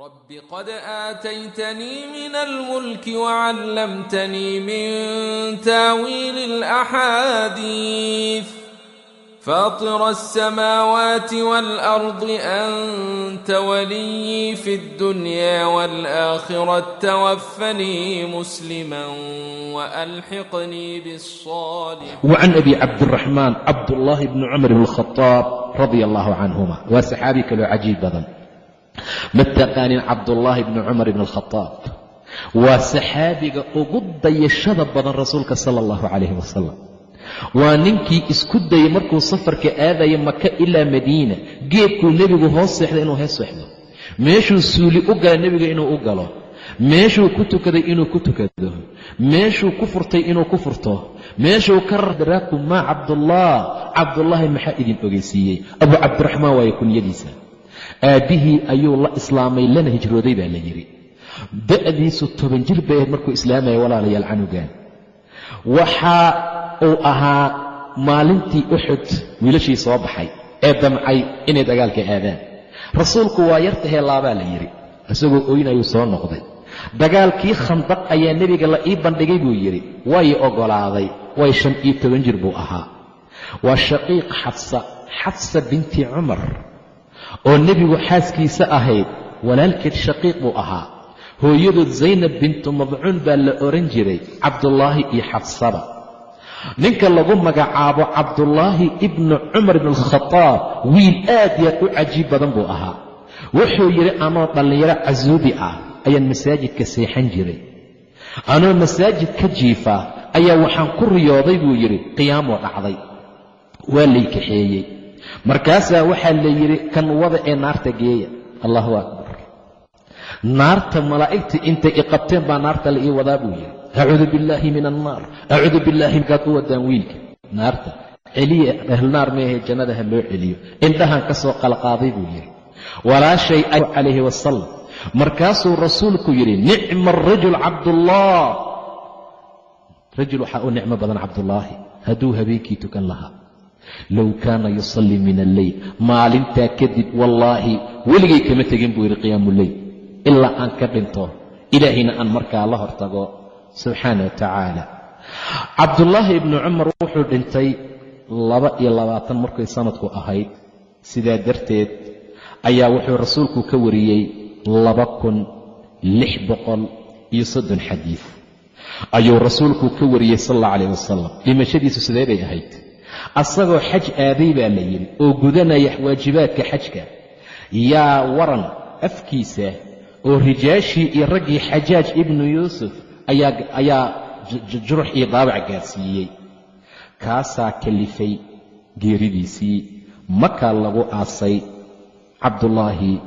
رب قد آتيتني من الملك وعلمتني من تاويل الأحاديث فاطر السماوات والأرض أنت ولي في الدنيا والآخرة توفني مسلما وألحقني بالصالح وعن أبي عبد الرحمن عبد الله بن عمر بن الخطاب رضي الله عنهما وسحابك لعجيب بضن ma taqaanin cabdullaahi bni cumar ibn alkhadaab waa saxaabiga ugu dayashada badan rasuulka sala allahu calayhi wasalam waa ninkii isku dayay markuu safarka aadaya maka ilaa madiina. Geedkuu nebigu hoos seexday inuu hees seexdo. Meeshuu suuli u gala nebiga inuu u galo. Meeshuu ku tukaday inuu ku tukado. Meeshuu ku furtay inuu ku furto. Meeshuu ka radraaku maa cabdullah cabdullaahi maxaa idin ogeysiiyey? Abu cabdiraxmaan waaye kunyadiisa aabbihii ayuu la islaamay lana hijrooday baa la yidhi. Da'diisu toban jir bay ahayd markuu islaamaya walaalayaal canugan waxa uu ahaa maalintii uxud wiilashii soo baxay ee damcay inay dagaalka aadaan. Rasuulku waa yartahee laabaa la yidhi isagoo oynayuu soo noqday. Dagaalkii khandaq ayaa nebiga la ii bandhigay buu yidhi way oggolaaday way shan iyo toban jir buu ahaa. Waa shaqiiq xafsa xafsa binti cumar oo nebigu xaaskiisa ahayd walaalkeed shaqiiq buu ahaa. Hooyadood zaynab bintu madcuun baa la ohan jiray cabdullaahi iyo xafsaba ninka lagu magacaabo cabdullaahi ibnu cumar ibn alkhadaab wiil aad yaad u cajiib badan buu ahaa. Wuxuu yidhi anoo dhallinyaro casuubi ah ayaan masaajidka seexan jiray. Anoo masaajid ka jiifa ayaa waxaan ku riyooday buu yidhi qiyaamoo dhacday. Waa lay kaxeeyey markaasaa waxaa la yidhi kan wada ee naarta geeya. Allahu akbar. Naarta malaa'igta intay i qabteen baa naarta la ii wadaa buu yidhi. Acuudu billaahi min annaar acuudu billaahi markaad u wadaan wiilka. Naarta celiya ahlnaar meehe jannada ha loo celiyo. Indhahan ka soo qalqaaday buu yidhi. Walaashay calayhi wasalam markaasuu rasuulku yidhi nicma arajul cabdullah. Rajul waxaa u nicmo badan cabdullaahi. Hadduu habeenkii tukan lahaa low kaana yusallii min alleyl maalintaa kadib wallaahi weligay kama tegin buu yidhi qiyaamuleyl ilaa aan ka dhinto ilaahayna aan markaa la hortago subxaana wa tacaala cabdullaahi ibnu cumar wuxuu dhintay laba iyo labaatan markay sanadku ahayd sidaa darteed ayaa wuxuu rasuulku ka wariyey laba kun lix boqol iyo soddon xadiid ayuu rasuulku ka wariyey sal alla calayh wasalam dhimashadiisu sidee bay ahayd asagoo xaj aaday baa la yidhi oo gudanaya waajibaadka xajka yaa waran afkiisa oo rijaashii iyo raggii xajaaj ibnu yuusuf ayaa jurux iyo daabac gaarsiiyey kaasaa kalifay geeridiisii makaa lagu aasay cabdullaahi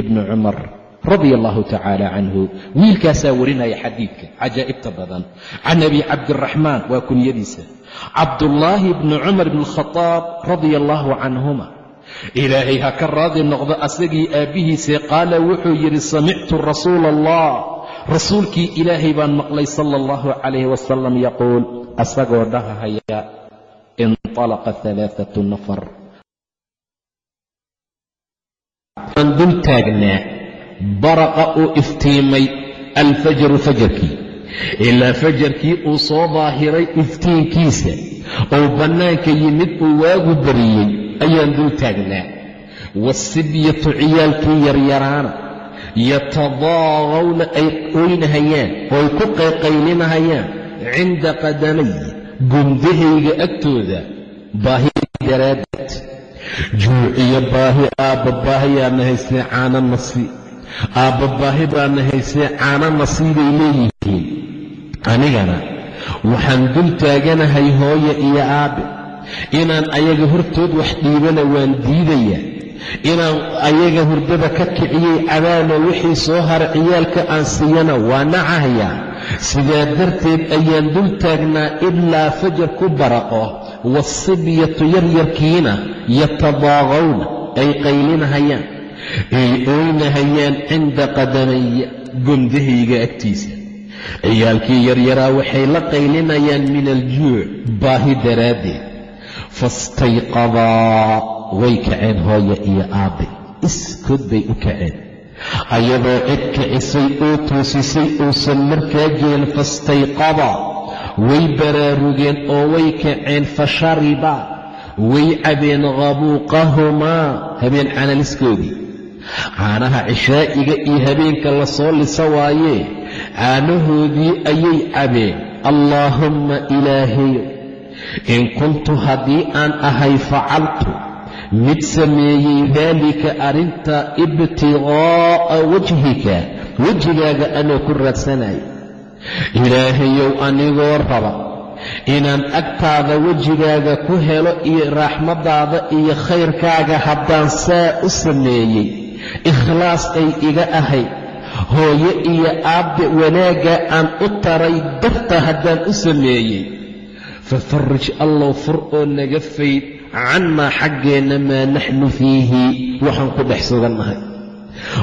ibnu cumar radia allahu tacaala canhu wiilkaasaa warinaya xadiidka cajaa'ibta badan. Can abi cabdiraxmaan waa kunyadiisa. Cabdullaahi bni cumar bn alkhadaab radia allaahu canhuma ilaahay ha ka raadi noqdo asagii aabbihiisee qaala wuxuu yidhi samictu rasuula allah rasuulkii ilaahay baan maqlay sala allahu calayh wasalam yaquul asagoo dhahahaya inطalaqa alaaatu nafar. Aan dul taagnaa baraqa uu iftiimay alfajaru fajarkii. Ilaa fajarkii uu soo daahiray iftiinkiisa. Oo bannaanka yimid uu waagu bariyey ayaan dul taagnaa. Waasibyatu ciyaalkii yaryaraana. Yatadaaqawna ay oynahayaan oo ay ku qayqaylinahayaan cinda qadamay gundahayga agtooda baahi daraaddeed. Juuciyo baahi aabba baahiyaana haystee caana nasi aabba baahi baana haystee caana nasiibay leeyihiin. Anigana waxaan dul taaganahay hooya iyo aabbe inaan ayaga hortood wax dhiibana waan diidayaa. Inaan ayaga hurdada ka kiciyey cabaanoo wixii soo hara ciyaalka aan siiyana waa nacahayaa. Sidaa darteed ayaan dul taagnaa ilaa fajar ku baraqo waasibyatu yaryarkiina yatadaaqawna ay qaylinahayaan ay ooynahayaan cinda qadamaya gondahayga agtiisa. Ciyaalkii yaryaraa waxay la qaylinayaan min aljuuc baahi daraaddeed. Fastayqadaa way kaceen hooya iyo aabbe iskood bay u kaceen. Ayadoo cid kicisay oo toosisay uusan markaa jirin fastayqada way baraarugeen oo way kaceen fa shariba way cabeen qabuuqahumaa habeen canaliskoodii caanaha cishaa'iga iyo habeenka la soo lisa waayee caanahoodii ayay cabeen allaahumma ilaahayo in kuntu haddii aan ahay facaltu mid sameeyey daalika arrinta ibtiqaa'a wajhika wejigaaga anoo ku raadsanaya ilaahayow anigoo raba inaan agtaada wejigaaga ku helo iyo raaxmadaada iyo khayrkaaga haddaan saa u sameeyey ikhlaas ay iga ahayd hooyo iyo aabbe wanaagga aan u taray darta haddaan u sameeyey. Fafarij allow fur oo naga fayd cannaa xaggeenna maa naxnu fiihi waxaan ku dhex sugannahay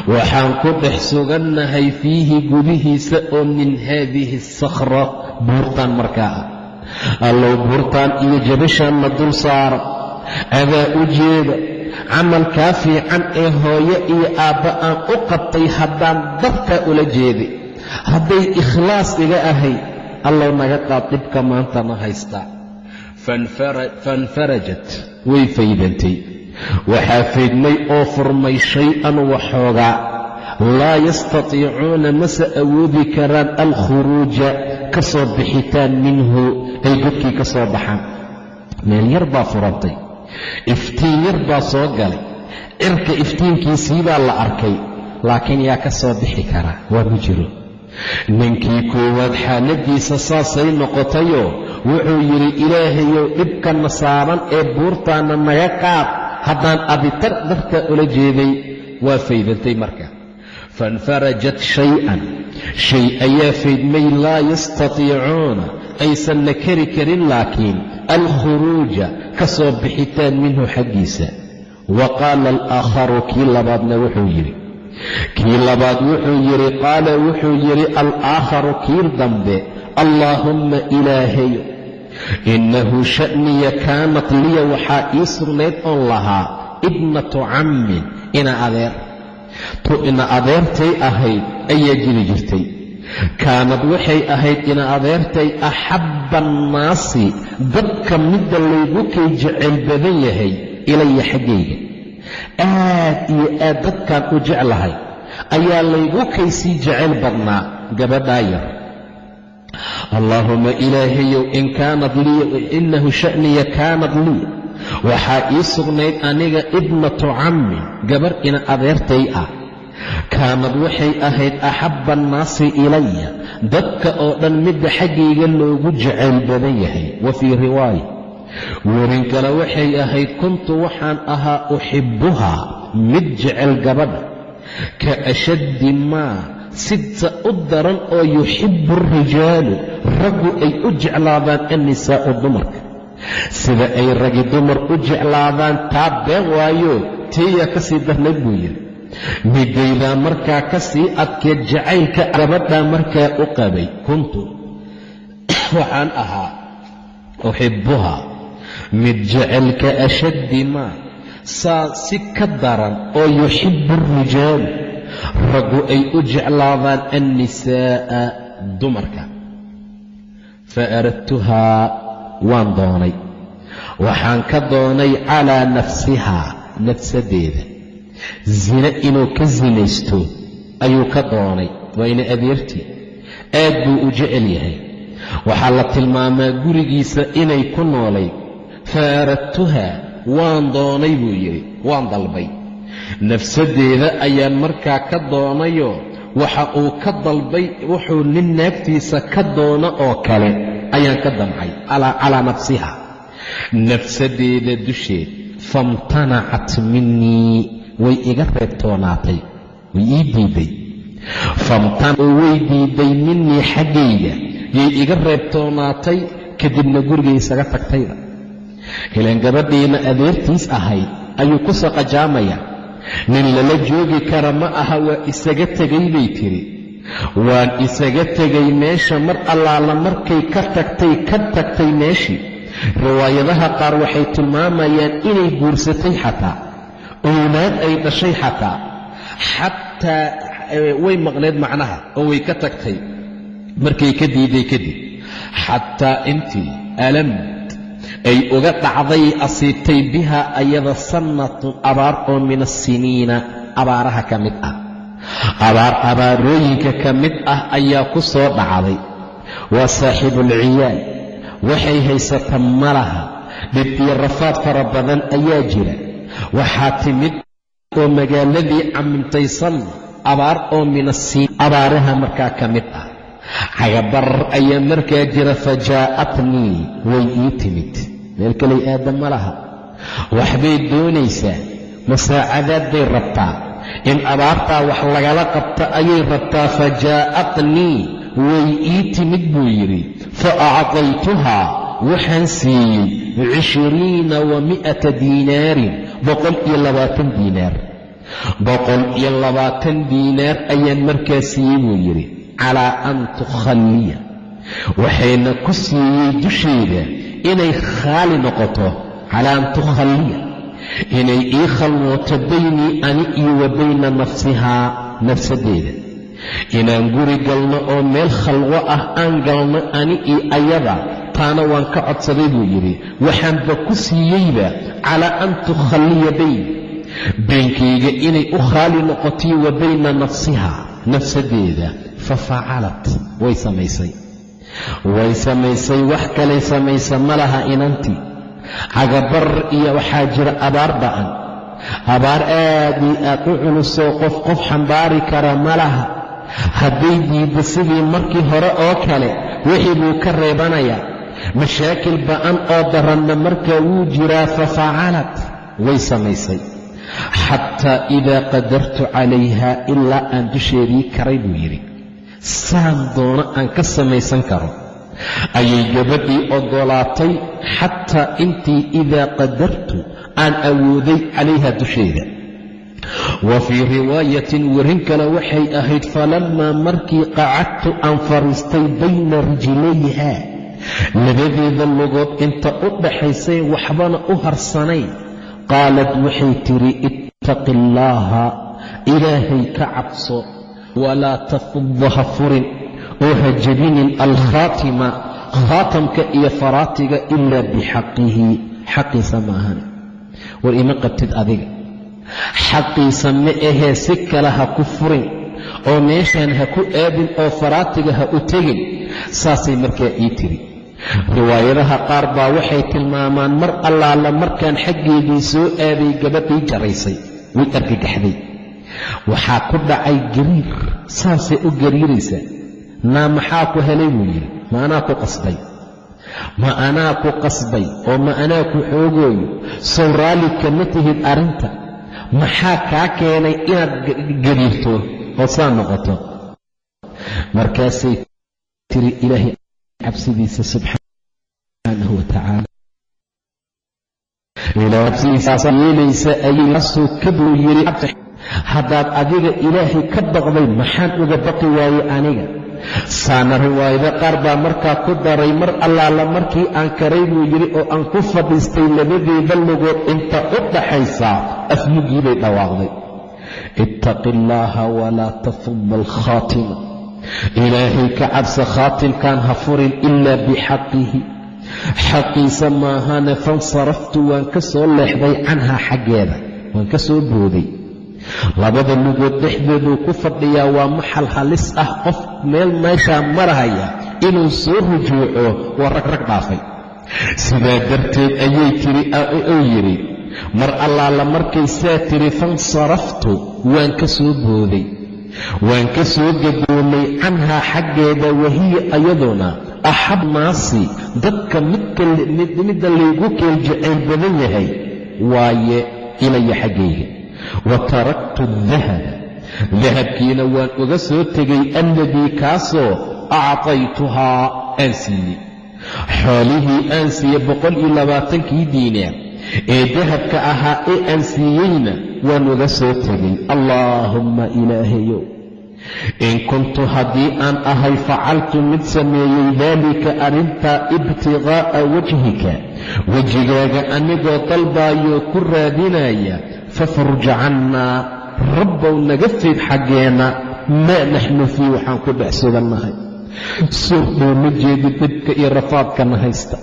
waxaan ku dhex sugannahay fiihi gudihiisa oo min haadihi asakhra buurtaan markaa. Allow buurtaan iyo jabashaanna dul saara adaa u jeeda camalkaa fiican ee hooyo iyo aabba aan u qabtay haddaan dartaa ula jeeday hadday ikhlaas iga ahayd allow naga qaad dhibka maantana haystaa fainfarajat way faydantay. Waxaa faydmay oo furmay shay-an waxoogaa. Laa yastatiicuuna mase awoodi karaan alkhuruuja ka soo bixitaan minhu ay godkii ka soo baxaan. Meel yar baa furantay iftiin yar baa soo galay. Cirka iftiinkiisii baa la arkay laakiin yaa ka soo bixi karaa waa ma jiro. Ninkii koowaad xaaladiisa saasay noqotayoo wuxuu yidhi ilaahayow dhibkanna saaran ee buurtaanna naga qaad. Haddaan abitar dartaa ula jeeday waa faydantay marka. Fainfarajat shay-an. Shay ayaa faydmay laa yastatiicuuna aysanna kari karin laakiin alkhuruuja ka soo bixitaan minhu xaggiisa. Wa qaala alaakharu kii labaadna wuxuu yidhi. Kii labaad wuxuu yidhi qaala wuxuu yidhi alaakharu kii dambe allaahumma ilaahayo innahu sha'niya kaanat liya waxaa ii sugnayd oon lahaa ibnatu cammin ina adeer. Tu ina adeertay ahayd ayaa jiri jirtay kaanad waxay ahayd ina adeertay axabba annaasi dadka midda laygu kay jecel badan yahay ilaya xaggayga. Aad iyo aad dadkaan u jeclahay ayaa laygu kaysii jecel badnaa gabadhaa yar. Allaahuma ilaahayow in kaanad lii inahu sha'niya kaanad lii. Waxaa ii sugnayd aniga ibnatu cammin gabarh ina adeertay ah kaanad waxay ahayd axabba annaasi ilaya. Dadka oo dhan midda xaggayga loogu jecayl badan yahay. Wa fii riwaaya. Werin kale waxay ahayd kuntu waxaan ahaa uxibbuhaa mid jecel gabadha ka ashaddi maa sidta u daran oo yuxibbu arijaalu raggu ay u jeclaadaan annisaa'u dumarka. Sida ay ragi dumar u jeclaadaan taa been waayo teeyaa ka sii darnayd buu yidhi midaydaa markaa ka sii adkeed jacaylka gabadhaa markaa u qabay. Kuntu waxaan ahaa uxibbuhaa mid jecelka ashaddi maa saa si ka daran oo yuxibbu arijaalu raggu ay u jeclaadaan annisaa'a dumarka. Fa aradtuhaa waan doonay. Waxaan ka doonay calaa nafsihaa nafsadeeda zine inuu ka sinaysto ayuu ka doonay. Waa ina adeertii aad buu u jecel yahay. Waxaa la tilmaamaa gurigiisa inay ku noolayd fa aradtuhaa waan doonay buu yidhi. Waan dalbay. Nafsaddeeda ayaan markaa ka doonayoo waxa uu ka dalbay wuxuu nin naagtiisa ka doono oo kale ayaan ka damcay. Calaa nafsiha nafsaddeeda dusheed famtanacat minii way iga reebtoonaatay way ii diiday. Way diiday minii xaggayga yay iga reebtoonaatay kadibna gurigay isaga tagtayda. Ilaan gabadhiina adeertiis ahayd ayuu ku soo qajaamaya nin lala joogi kara ma aha waa isaga tegay bay tiri. Waan isaga tegay meesha mar allaala markay ka tagtay ka tagtay meeshii. Riwaayadaha qaar waxay tilmaamayaan inay guursatay xataa owlaad ay dhashay xataa xataa way maqneed macnaha oo way ka tagtay. Markay ka diiday kadib xataa intii alamd ay uga dhacday asiibtay biha ayada sannatun abaar oo min asiniina abaaraha ka mid ah. Abaar abaarooyinka ka mid ah ayaa ku soo dhacday. Waa saaxiibulciyaal waxay haysata malaha dhib iyo rafaad fara badan ayaa jira. Waxaa timid oo magaaladii camimtay sanna abaar oo min asiin abaaraha markaa ka mid ah. Cagabarar ayaa markaa jira fa jaa'atnii way ii timid. Meel kalay aadda ma laha. Waxbay doonaysaa musaacadaad bay rabtaa. In abaartaa wax lagala qabta ayay rabtaa fa jaa'atnii way ii timid buu yidhi. Fa actaytuhaa waxaan siiyey cishiriina wa mi'ata diinaarin boqol iyo labaatan diinaar. Boqol iyo labaatan diinaar ayaan markaa siiyey buu yidhi calaa an tukhalliya. Waxayna ku siiyey dusheeda inay khaali noqoto calaa an tukhalliya. Inay ii khalwooto baynii ani iyo wa bayna nafsihaa nafsadeeda inaan guri galno oo meel khalwo ah aan galno ani iyo ayada taana waan ka codsaday buu yidhi. Waxaanba ku siiyeyba calaa an tukhalliya bayn. Beenkayga inay u khaali noqotiyo wa bayna nafsihaa nafsadeeda. Fa facalat way samaysay. Way samaysay wax kalay samaysa ma laha inantii cagabar iyo waxaa jira abaar ba'an. Abaar aad iyo aad u culusoo qof qof xambaari kara ma laha. Hadday diiddo sidii markii hore oo kale wixii buu ka reebanayaa mashaakil ba'an oo daranna markaa wuu jiraa fa facalat way samaysay. Xataa idaa qadartu calayha ilaa aan dusheedii karay buu yidhi. Saan doono aan ka samaysan karo. Ayay gabadhii oggolaatay xataa intii idaa qadartu aan awooday calayha dusheeda. Wa fii riwaayatin werin kale waxay ahayd falammaa markii qacadtu aan fariistay bayna rijlayha labadeeda lugood inta u dhaxaysay waxbana u harsanayn qaalad waxay tidhi ittaqi allaaha ilaahay ka cabso walaa tafudha ha furin oo ha jebinin alkhaatima khaatamka iyo faraatiga ilaa bixaqihi. Xaqiisa ma ahane war ima qabtid adiga. Xaqiisa ma ahee si kale ha ku furin oo meeshaan ha ku aadin oo faraatiga ha u tegin. Saasay markaa ii tiri riwaayadaha qaar baa waxay tilmaamaan mar allaala markaan xaggeedii soo aaday gabadhii jaraysay way argagaxday waxaa ku dhacay gariir saasay u gariiraysaa. Naa maxaa ku helay buu yidhi ma anaa ku qasbay. Ma anaa ku qasbay oo ma anaa ku xoogooyo. Sow raalli kama tihid arrinta. Maxaa kaa keenay inaad gariirto oo saa noqoto? Markaasay tiri ilaahay cabsidiisa subxaanahu watacaala ilaa cabsidiisa yeelaysa ayuu ka buu yidhi haddaad adiga ilaahay ka baqday maxaan uga baqi waaye aniga? Saana riwaayado qaar baa markaa ku daray mar allaala markii aan karay buu yidhi oo aan ku fadhiistay labadeeda lugood inta u dhaxaysaa afmugii bay dhawaaqday. Ittaqi allaaha walaa tafudha alkhaatima ilaahay ka cabsa khaatimkaan ha furin ilaa bixaqihi xaqiisa maahane fansaraftu waan ka soo leexday canhaa xaggeeda waan ka soo booday. Labada lugood dhexdooduu ku fadhiyaa waa maxal halis ah qof meel meeshaa marahaya inuu soo rujuuco waa rag rag dhaafay. Sidaa darteed ayay tiri uu yidhi mar allaala markay saa tiri fansaraftu waan ka soo booday waan ka soo gadoomay canhaa xaggeeda wahiya ayaduna axab naasi dadka midda laygu keel badan yahay waaye ilaya xaggayga wa taraktu dahaba dahabkiina waan uga soo tegay alladii kaasoo actaytuhaa aan siiyey. Xoolihii aan siiyey boqol iyo labaatankii diinaar ee dahabka ahaa ee aan siiyeyna waan uga soo tegay allaahumma ilaahayow in kuntu haddii aan ahay facaltu mid sameeyey daalika arrintaa ibtiqaa'a wajhika wejigaaga anigoo dalbaayoo ku raadinaya fafruj cannaa rabbow naga fayd xaggeenna maa naxnu fii waxaan ku dhex sugannahay suurdhow ma jeedid dhibka iyo rafaadkana haysta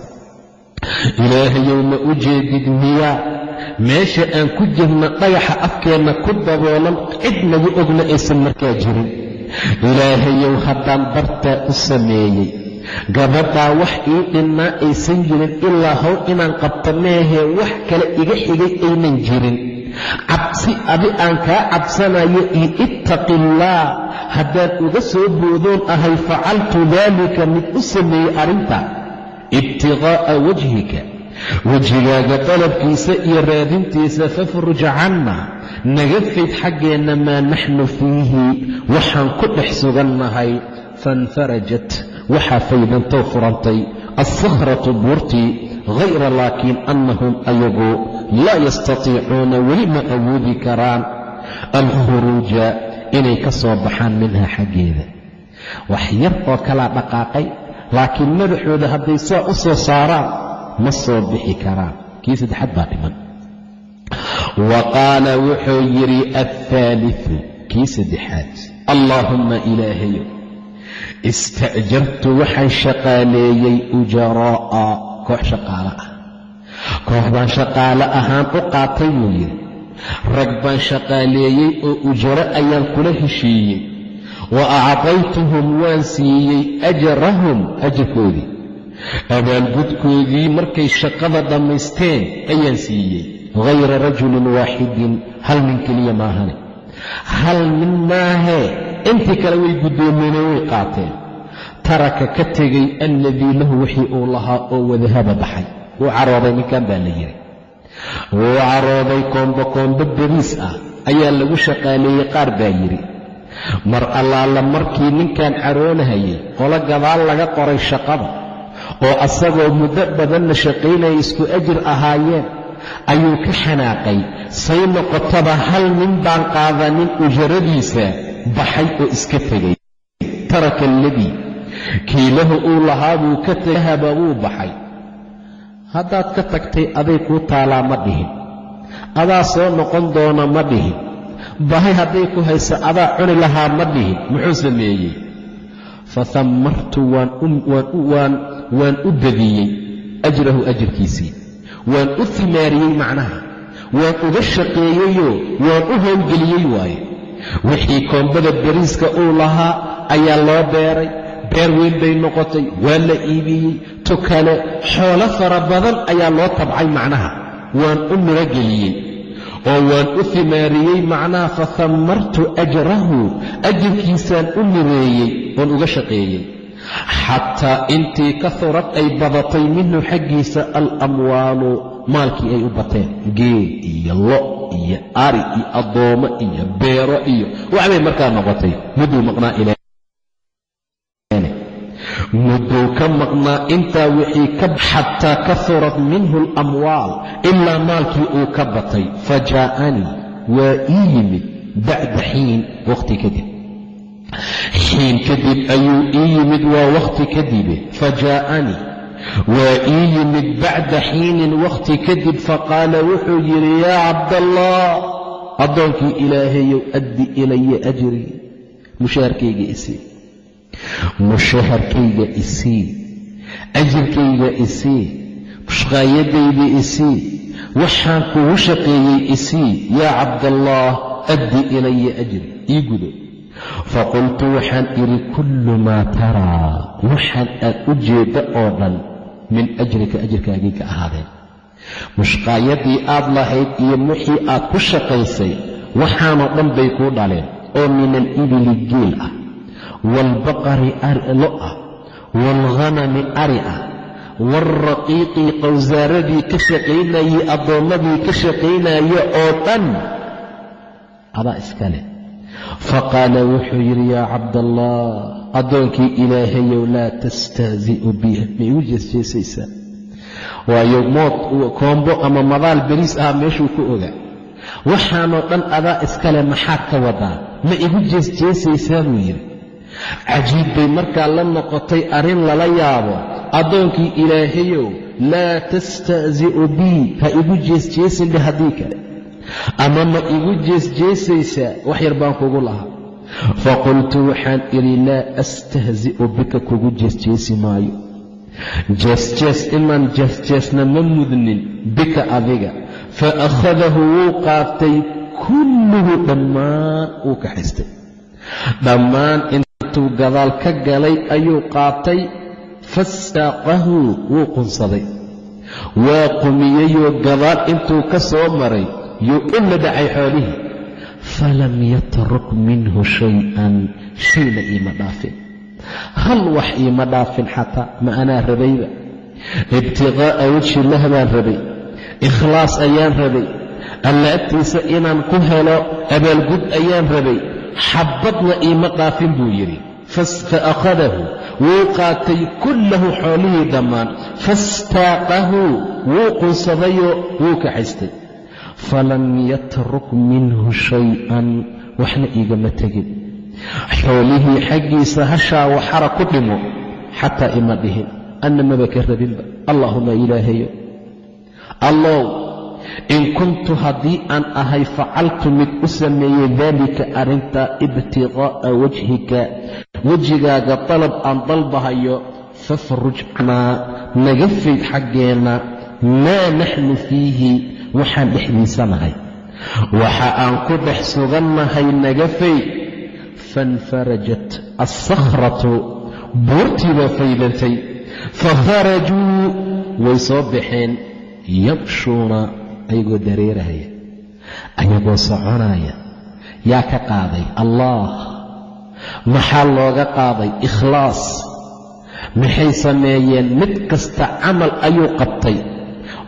ilaahayow ma u jeedid miyaa? Meesha aan ku jirna dhagaxa afkeenna ku daboolan cid nagu ogna aysan markaa jirin. Ilaahayow haddaan bartaa u sameeyey gabadhaa wax ii dhinnaa aysan jirin ilaa haw inaan qabta meehee wax kale iga xigay aynan jirin. Cabsi adi aan kaa cabsanayo iyo ittaqillaah haddaan uga soo boodoon ahay facaltu daalika mid u sameeyey arrinta ibtiqaa'a wajhika. Wejigaaga dalabkiisa iyo raadintiisa fafruj canna. Naga fayd xaggeenna maa naxnu fiihi. Waxaan ku dhex sugannahay fainfarajat waxaa faydantoo furantay. Alsakhratu buurtii hayra laakiin annahum ayagu laa yastatiicuuna weli ma awoodi karaan alkhuruuja inay ka soo baxaan minha xaggeeda. Wax yar oo kalaa dhaqaaqay laakiin madaxooda hadday saa u soo saaraan ma soo bixi karaan. Kii saddexaad baa dhiman. Wa qaala wuxuu yidhi alhaalifu kii saddexaad. Allaahumma ilaahayo ista'jartu waxaan shaqaaleeyey ujaraa'a. Koox shaqaale ah. Koox baan shaqaale ahaan u qaatay buu yidhi. Rag baan shaqaaleeyey oo ujaro ayaan kula heshiiyey wa acdaytuhum waan siiyey ajrahum ajarkoodii abaalgudkoodii markay shaqada dhammaysteen ayaan siiyey hayra rajulin waaxidin hal nin keliya maahane hal nin maahee intii kale way guddoomeenoo way qaateen taraka ka tegay alladii lahu wixii uu lahaa oo wadahaba baxay wuu carooday ninkan baa la yidhi wuu carooday koombo koombo beriis ah ayaa lagu shaqaaleeyey qaar baa yidhi mar allaala markii ninkan caroonahayay qolo gadaal laga qoray shaqada oo asagoo muddo badanna shaqaynaya isku ajir ahaayeen ayuu ka xanaaqay say noqotaba hal nin baan qaadanin ujaradiisa baxay oo iska tegay. Taraka aladii kiilahu uu lahaa buu ka tegay haba wuu baxay. Haddaad ka tagtay aday kuu taalaa ma dhihin. Adaa soo noqon doona ma dhihin bahay hadday ku hayso adaa cuni lahaa ma dhihin. Muxuu sameeyey? Fahammartu waan u badiyey ajrahu ajirkiisii. Waan u himaariyey macnaha. Waan uga shaqeeyeyoo waan u howlgeliyey waaye. Wixii koombada beriiska uu lahaa ayaa loo beeray. Beer weyn bay noqotay waa la iibiyey. Tu kale xoolo fara badan ayaa loo tabcay macnaha. Waan u mirogeliyey oo waan u himaariyey macnaha fahammartu ajrahu ajirkiisaan u mireeyey oon uga shaqeeyey. Xataa intii kahurad ay badatay minhu xaggiisa alamwaalu maalkii ay u bateen. Geel iyo lo iyo ari iyo addoommo iyo beero iyo waxbay markaa noqotay. Mudduu maqnaa ilaa mudduu ka maqnaa intaa wixii xataa kahurad minhu alamwaal ilaa maalkii uu ka batay fa jaa'anii waa ii yimid bacda xiin wakhti kadib. Xiin kadib ayuu ii yimid waa wakhti kadibe fa jaa'anii waa ii yimid bacda xiinin wakhti kadib faqaala wuxuu yidhi yaa cabdallah addoonkii ilaahayow addi ilaya ajrii mushaharkayga isii mushaharkayga isii ajirkayga isii mushqaayadayda isii waxaan kugu shaqeeyey isii yaa cabdallaah addi ilaya ajri ii gudo. Faqultu waxaan idhi kullu maa taraa waxaan aad u jeedda oo dhan min ajrika ajirkaagii ka ahaadeen. Mushqaayadii aad lahayd iyo wixii aad ku shaqaysay waxaanoo dhan bay kuu dhaleen oo min alibili geel ah waalbaqari lo ah waalghanami ari ah waalraqiiqi qowsaaradii ka shaqaynayey addoommadii ka shaqaynaya oo dhan adaa iskale faqaala wuxuu yidhi yaa cabdallah addoonkii ilaahayow laa tastahzi'u bi ma igu jeesjeesaysaa waayo mood koombo ama madaal beriis ah meeshuu ku ogaa waxaanoo dhan adaa iskale maxaad ka wadaa ma igu jeesjeesaysaa buu yidhi cajiib bay markaa la noqotay arrin lala yaabo. Addoonkii ilaahayow laa tasta'zi'u bii ha igu jeesjeesin dhe haddii kale. Ama ma igu jeesjeesaysaa wax yar baan kugu lahaa. Faqultu waxaan idhi laa astahzi'u bika kugu jeesjeesi maayo. Jeesjees inaan jeesjeesna ma mudnin bika adiga. Fa akhadahu wuu qaatay kulluhu dhammaan wuu kaxaystay. Dhammaan intuu gadaal ka galay ayuu qaatay fastaaqahu wuu qunsaday. Waa qumiyeyoo gadaal intuu ka soo maray yuu u madhacay xoolihii. Falam yatruk minhu shay-an shayna iima dhaafin. Hal wax iima dhaafin xataa ma anaa rabayba ibtiqaa'a wejhi lah baan rabay. Ikhlaas ayaan rabay. Alla agtiisa inaan ku helo abaalgud ayaan rabay xabbadna iima dhaafin buu yidhi. Fa akhadahu wuu qaatay kullahu xoolihii dhammaan. Fastaaqahu wuu qunsadayoo wuu kaxaystay. Falam yatruk minhu shay-an waxna iigama tegin. Xoolihii xaggiisa hashaa waxara ku dhimo xataa ima dhihin. Anna maba ka rabinba allaahuma ilaahayo. Allow in kuntu haddii aan ahay facaltu mid u sameeyey daalika arrintaa ibtiqaa'a wajhika wejigaaga dalab aan dalbahayo fafruj canaa naga fayd xaggeenna maa naxnu fiihi waxaan dhexdiisanahay. Waxa aan ku dhex sugannahay naga fayd fainfarajat alsakhratu buurtii faydantay. Fakharajuu way soo baxeen yamshuuna ayagoo dareerahaya ayagoo soconaya yaa ka qaaday allah maxaa looga qaaday ikhlaas? Maxay sameeyeen mid kasta camal ayuu qabtay?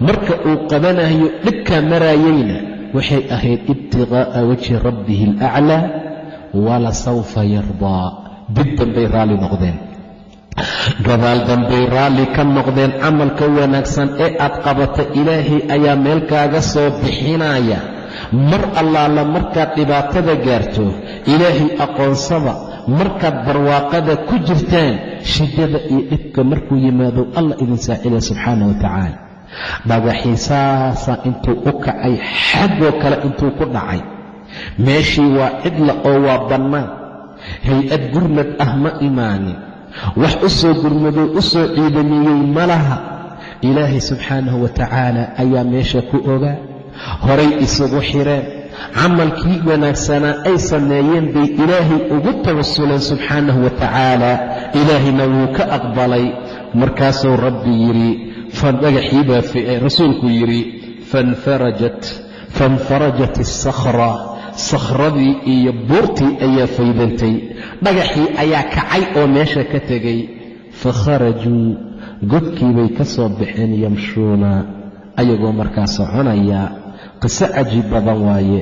Marka uu qabanayo dhibkaa maraayayna waxay ahayd ibtiqaa'a wajhi rabbihi alaclaa wala sawfa yardaa. Dib dambay raalli noqdeen gadaal dambay raalli ka noqdeen camalka wanaagsan ee aad qabata ilaahay ayaa meel kaaga soo bixinaya mar allaala markaad dhibaatada gaarto ilaahay aqoonsada markaad barwaaqada ku jirtaan shidada iyo dhibka markuu yimaado allah idin saacida subxaana wa tacaala. Dhagaxii saasaa intuu u kacay xaggoo kale intuu ku dhacay. Meeshii waa cidla oo waa bannaan. Hay'ad gurmad ah ma imaanin wax u soo gurmadoo u soo ciidameeyey ma laha. Ilaahay subxaanahu wa tacaala ayaa meesha ku ogaa horay isugu xireen camalkii wanaagsanaa ay sameeyeen bay ilaahay ugu tawasuleen subxaanahu wa tacaala. Ilaahayna wuu ka aqbalay. Markaasuu rabbi yidhi dhagaxii baa rasuulku yidhi fainfarajat isakhra sakhradii iyo buurtii ayaa faydantay. Dhagaxii ayaa kacay oo meesha ka tegay. Fakharajuu godkii bay ka soo baxeen yamshuuna ayagoo markaa soconaya qiso cajiib badan waaye.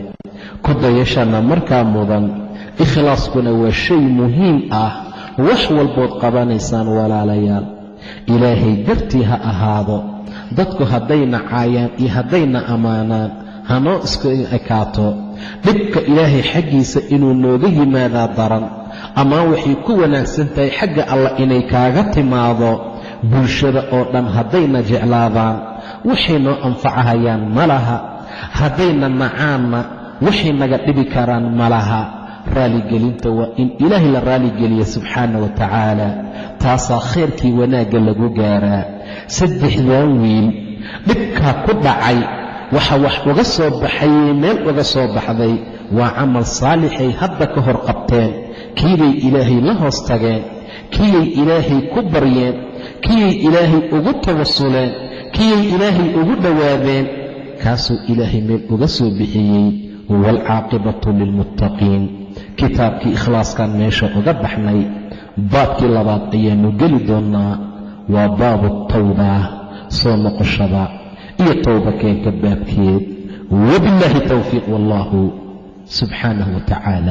Ku dayashana markaa mudan. Ikhlaaskuna waa shay muhiim ah. Wax walbood qabanaysaan walaalayaal. Ilaahay dartii ha ahaado. Dadku haddayna caayaan iyo haddayna ammaanaan hanoo isku ekaato dhibka ilaahay xaggiisa inuu nooga yimaadaa daran. Amaan waxay ku wanaagsan tahay xagga allah inay kaaga timaado bulshada oo dhan haddayna jeclaadaan. Waxay noo anfacahayaan ma laha haddayna nacaanna waxay naga dhibi karaan ma laha raaligelinta waa in ilaahay la raaligeliya subxaana wa tacaala. Taasaa khayrkii wanaagga lagu gaaraa. Saddexdan wiil dhibkaa ku dhacay waxa wax uga soo baxayey meel uga soo baxday waa camal saalixay hadda ka hor qabteen. Kiibay ilaahay la hoos tageen kiyay ilaahay ku baryeen kiyay ilaahay ugu tawasuleen kiyay ilaahay ugu dhowaadeen. Kaasuu ilaahay meel uga soo bixiyey waalcaaqibatu lilmuttaqiin. Kitaabkii ikhlaaskan meesha uga baxnay baabkii labaad ayaannu geli doonnaa waa baabu tawba soo noqoshada iyo towba keenka baabkeed. Wabillaahi towfiiq wallaahu subxaanahu wa tacaala